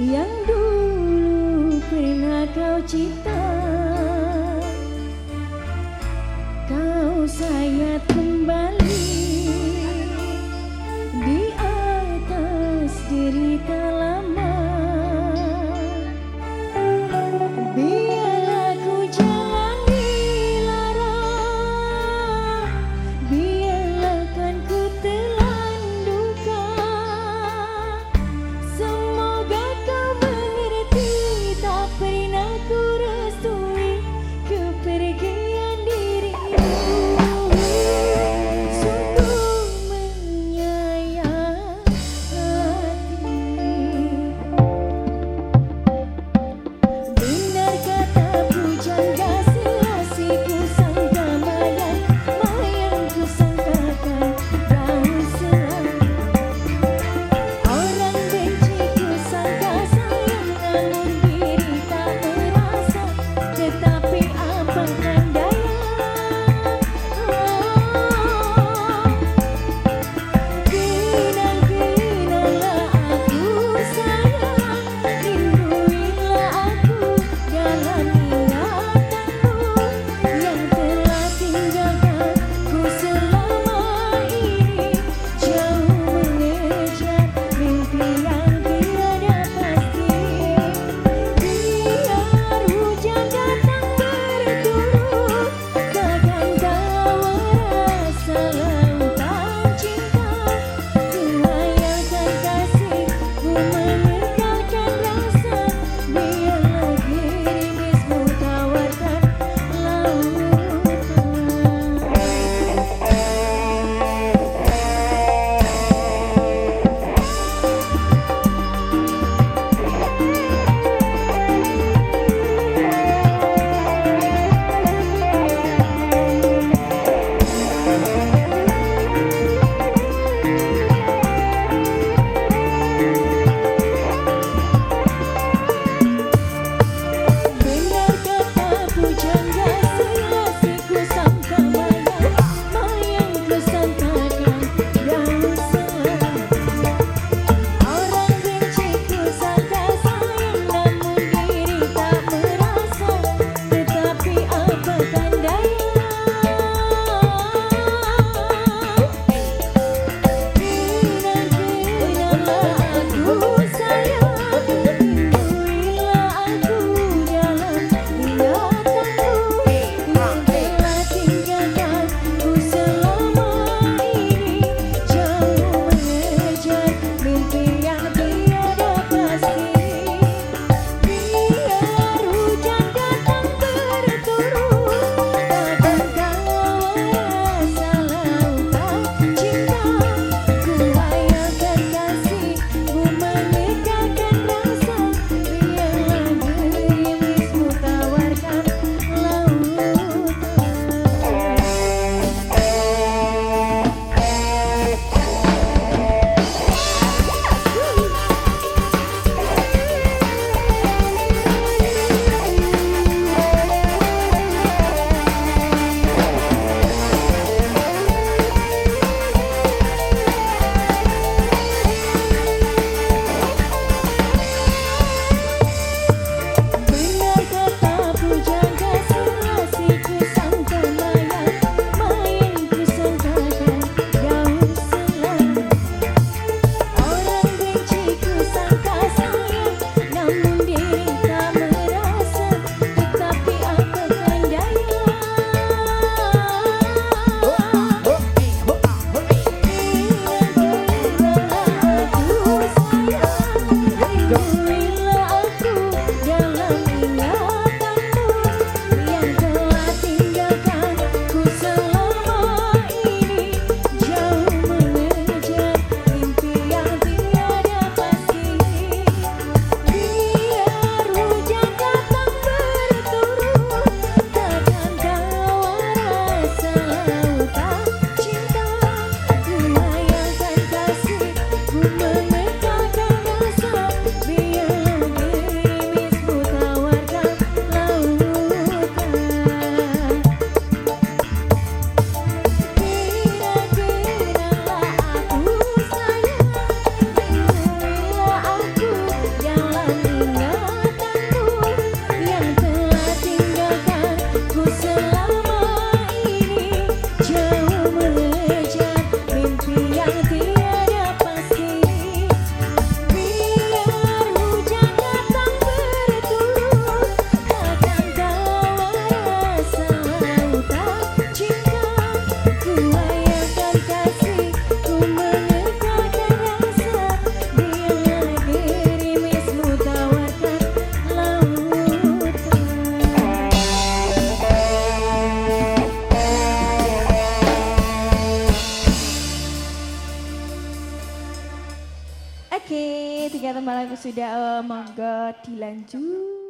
yang dulu pernah kau cinta kau sayat kembali. Nambi Thank you. Teman lagu sudah oh, monggo dilanjut.